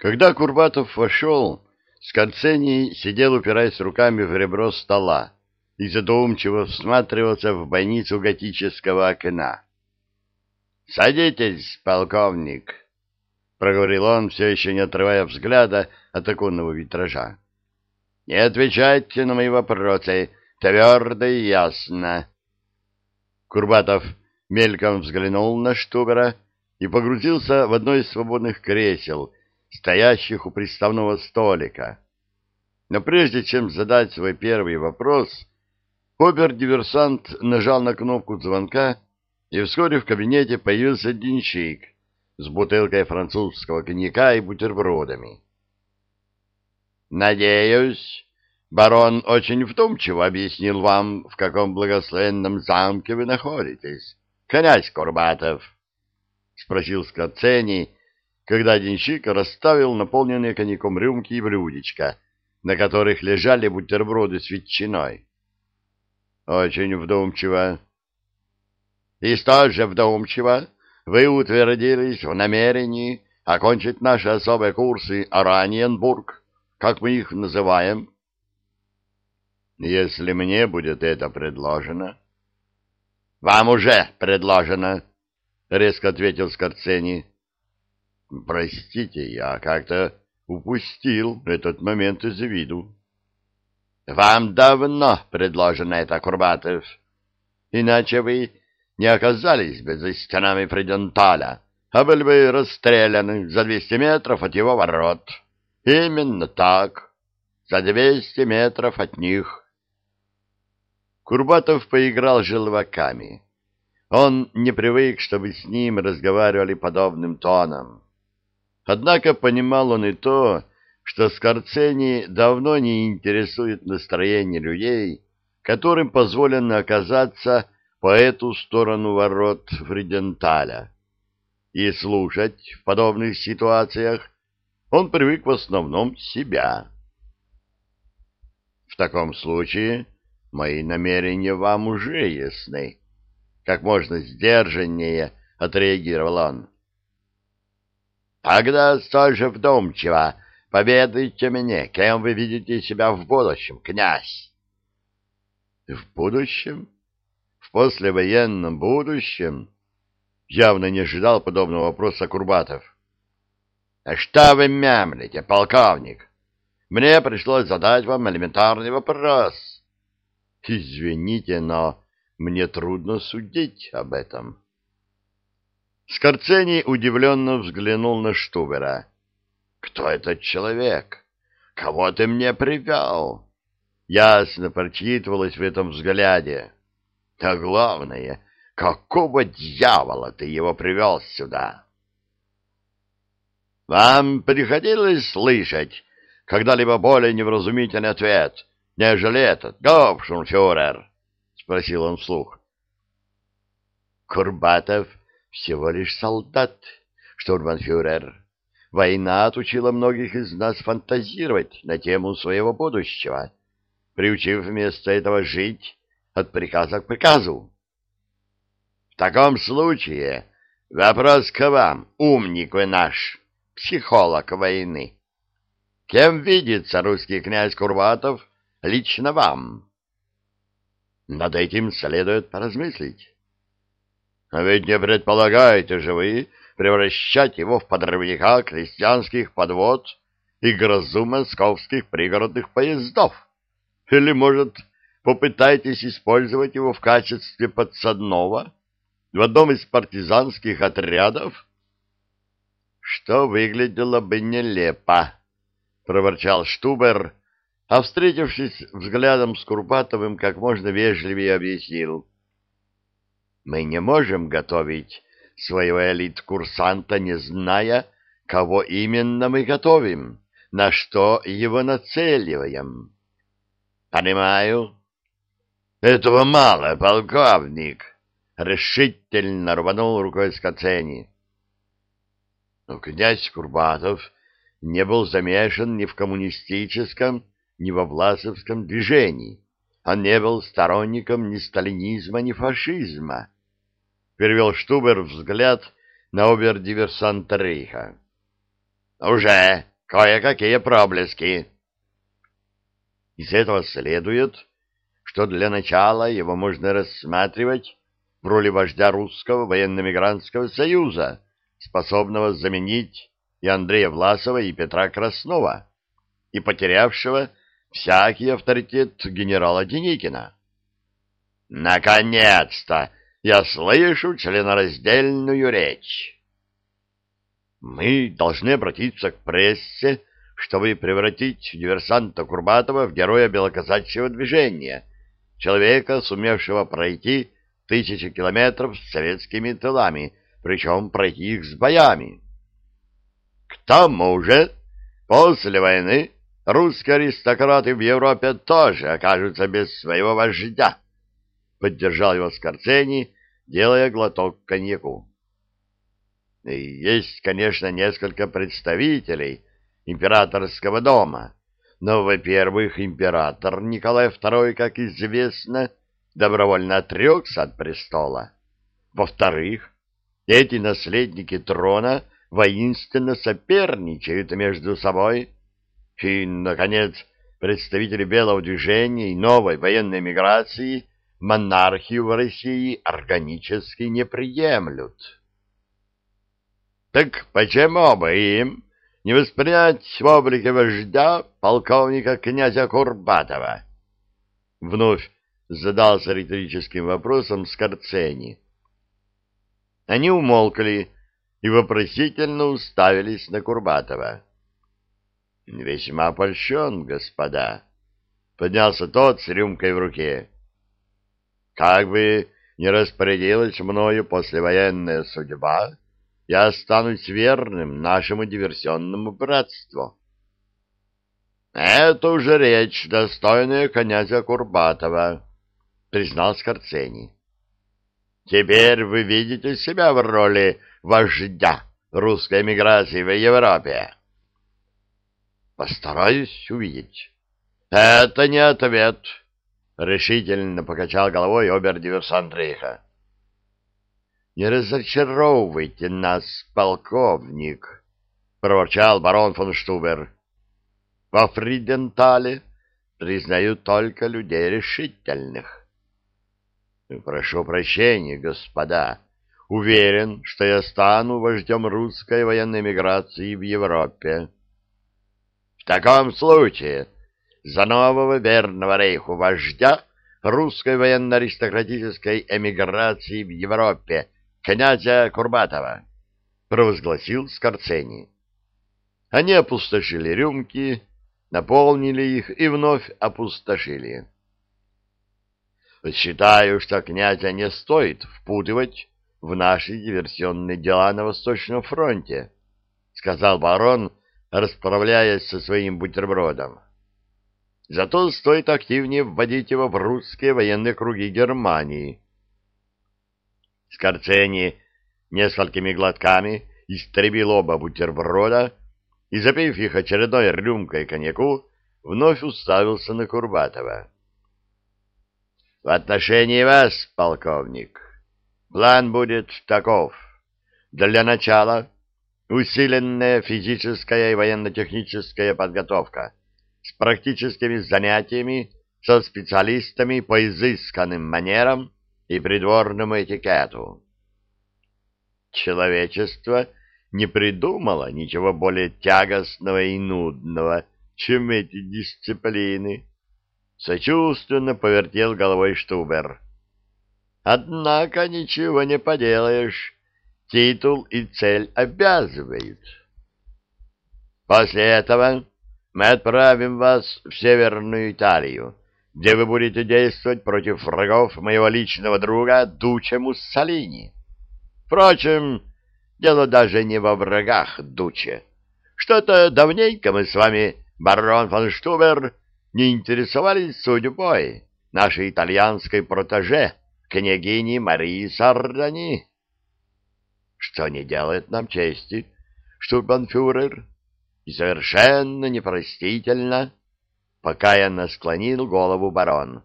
Когда Курбатов вошел, Скорцений сидел, упираясь руками в ребро стола, и задумчиво всматривался в бойницу готического окна. — Садитесь, полковник, — проговорил он, все еще не отрывая взгляда от оконного витража. — Не отвечайте на мои вопросы, твердо и ясно. Курбатов мельком взглянул на Штубера и погрузился в одно из свободных кресел, стоящих у приставного столика. Но прежде чем задать свой первый вопрос, обер-диверсант нажал на кнопку звонка, и вскоре в кабинете появился денщик с бутылкой французского коньяка и бутербродами. «Надеюсь, барон очень вдумчиво объяснил вам, в каком благословенном замке вы находитесь, князь Курбатов?» — спросил Скоцений, когда денщик расставил наполненные коньяком рюмки и блюдечка, на которых лежали бутерброды с ветчиной. Очень вдумчиво. И столь же вдумчиво вы утвердились в намерении окончить наши особые курсы Ораниенбург, как мы их называем. Если мне будет это предложено. Вам уже предложено, резко ответил Скорцени. Простите, я как-то упустил этот момент из виду. Вам давно предложено это, Курбатов. Иначе вы не оказались бы за стенами Фреденталя, а были бы расстреляны за двести метров от его ворот. Именно так, за двести метров от них. Курбатов поиграл желваками. Он не привык, чтобы с ним разговаривали подобным тоном. Однако понимал он и то, что Скорцени давно не интересует настроение людей, которым позволено оказаться по эту сторону ворот Фриденталя. И слушать в подобных ситуациях он привык в основном себя. В таком случае мои намерения вам уже ясны. Как можно сдержаннее отреагировал он. Тогда столь же вдумчиво поведайте мне, кем вы видите себя в будущем, князь. В будущем? В послевоенном будущем? Явно не ожидал подобного вопроса Курбатов. А что вы мямлите, полковник? Мне пришлось задать вам элементарный вопрос. Извините, но мне трудно судить об этом. Скорцени удивленно взглянул на Штубера. «Кто этот человек? Кого ты мне привел?» Ясно прочитывалось в этом взгляде. А главное, какого дьявола ты его привел сюда? «Вам приходилось слышать когда-либо более невразумительный ответ, нежели этот, Гопшунфюрер?» — спросил он вслух. Курбатов всего лишь солдат, штурманфюрер. Война отучила многих из нас фантазировать на тему своего будущего, приучив вместо этого жить от приказа к приказу. В таком случае вопрос к вам, умник вы наш, психолог войны. Кем видится русский князь Курбатов лично вам? Над этим следует поразмыслить. А ведь не предполагаете же вы превращать его в подрывника крестьянских подвод и грозу московских пригородных поездов? Или, может, попытаетесь использовать его в качестве подсадного в одном из партизанских отрядов? Что выглядело бы нелепо, — проворчал Штубер, а, встретившись взглядом с Курбатовым, как можно вежливее объяснил. Мы не можем готовить своего элит-курсанта, не зная, кого именно мы готовим, на что его нацеливаем. Понимаю. Этого мало, полковник, решительно рванул рукой Скоцени. Но князь Курбатов не был замешан ни в коммунистическом, ни во власовском движении. Он не был сторонником ни сталинизма, ни фашизма. Перевел Штубер взгляд на обер-диверсанта Рейха. Уже кое-какие проблески. Из этого следует, что для начала его можно рассматривать в роли вождя русского военно-мигрантского союза, способного заменить и Андрея Власова, и Петра Краснова, и потерявшего всякий авторитет генерала Деникина. Наконец-то я слышу членораздельную речь. Мы должны обратиться к прессе, чтобы превратить диверсанта Курбатова в героя белоказачьего движения, человека, сумевшего пройти тысячи километров с советскими тылами, причем пройти их с боями. К тому же, после войны русские аристократы в Европе тоже окажутся без своего вождя, поддержал его Скорцени, делая глоток коньяку. И есть, конечно, несколько представителей императорского дома, но, во-первых, император Николай II, как известно, добровольно отрекся от престола. Во-вторых, эти наследники трона воинственно соперничают между собой. И, наконец, представители белого движения и новой военной миграции монархию в России органически не приемлют. Так почему бы им не воспринять в облике вождя полковника князя Курбатова? Вновь задался риторическим вопросом Скорцени. Они умолкли и вопросительно уставились на Курбатова. — Весьма польщен, господа, — поднялся тот с рюмкой в руке. — Как бы не распорядилась мною послевоенная судьба, я останусь верным нашему диверсионному братству. — Это уже речь, достойная князя Курбатова, — признал Скорцени. — Теперь вы видите себя в роли вождя русской эмиграции в Европе. — Постараюсь увидеть. — Это не ответ, — решительно покачал головой обер-диверсант Рейха. Не разочаровывайте нас, полковник, — проворчал барон фон Штубер. — Во Фридентале признают только людей решительных. — Прошу прощения, господа. Уверен, что я стану вождем русской военной миграции в Европе. — таком случае за нового верного рейху вождя русской военно-аристократической эмиграции в Европе — князя Курбатова, — провозгласил Скорцени. Они опустошили рюмки, наполнили их и вновь опустошили. Считаю, что князя не стоит впутывать в наши диверсионные дела на Восточном фронте, — сказал барон, расправляясь со своим бутербродом. Зато стоит активнее вводить его в русские военные круги Германии, Скорцени несколькими глотками истребил оба бутерброда и, запив их очередной рюмкой коньяку, вновь уставился на Курбатова. — В отношении вас, полковник, план будет таков. Для начала усиленная физическая и военно-техническая подготовка с практическими занятиями со специалистами по изысканным манерам и придворному этикету. Человечество не придумало ничего более тягостного и нудного, чем эти дисциплины. Сочувственно повертел головой Штубер. Однако ничего не поделаешь, титул и цель обязывают. После этого мы отправим вас в Северную Италию, где вы будете действовать против врагов моего личного друга Дуча Муссолини. Впрочем, дело даже не во врагах Дуче. Что-то давненько мы с вами, барон фон Штубер, не интересовались судьбой нашей итальянской протеже, княгини Марии Сардани. Что не делает нам чести, штурбанфюрер, и совершенно непростительно покаянно склонил голову барон.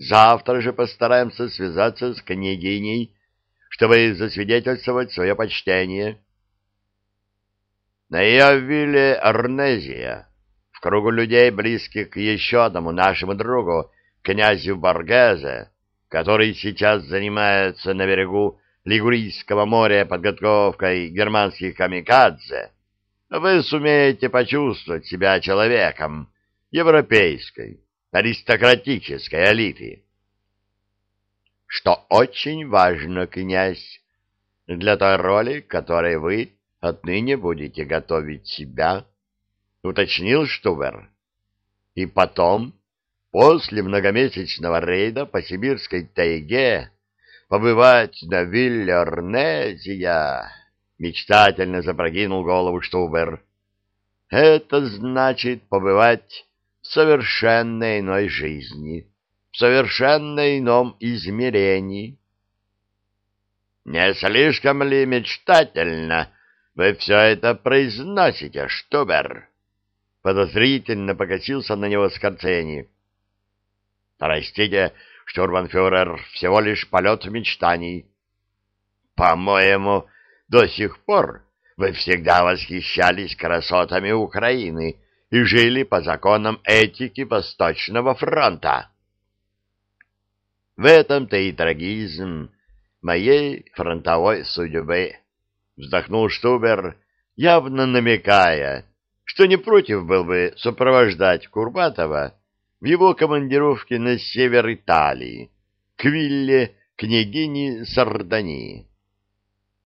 Завтра же постараемся связаться с княгиней, чтобы засвидетельствовать свое почтение. На ее вилле Арнезия, в кругу людей, близких к еще одному нашему другу, князю Баргезе, который сейчас занимается на берегу Лигурийского моря подготовкой германских камикадзе, вы сумеете почувствовать себя человеком европейской, аристократической элиты. Что очень важно, князь, для той роли, которой вы отныне будете готовить себя, уточнил Штубер. И потом, после многомесячного рейда по сибирской тайге, побывать на вилле Орнезия, мечтательно запрокинул голову Штубер. Это значит побывать в совершенно иной жизни, в совершенно ином измерении. Не слишком ли мечтательно вы все это произносите, Штубер? Подозрительно покосился на него Скорцени. Простите, штурманфюрер, всего лишь полет мечтаний. По-моему, до сих пор вы всегда восхищались красотами Украины и жили по законам этики Восточного фронта. В этом-то и трагизм моей фронтовой судьбы, вздохнул Штубер, явно намекая, что не против был бы сопровождать Курбатова в его командировке на север Италии, к вилле княгини Сардани.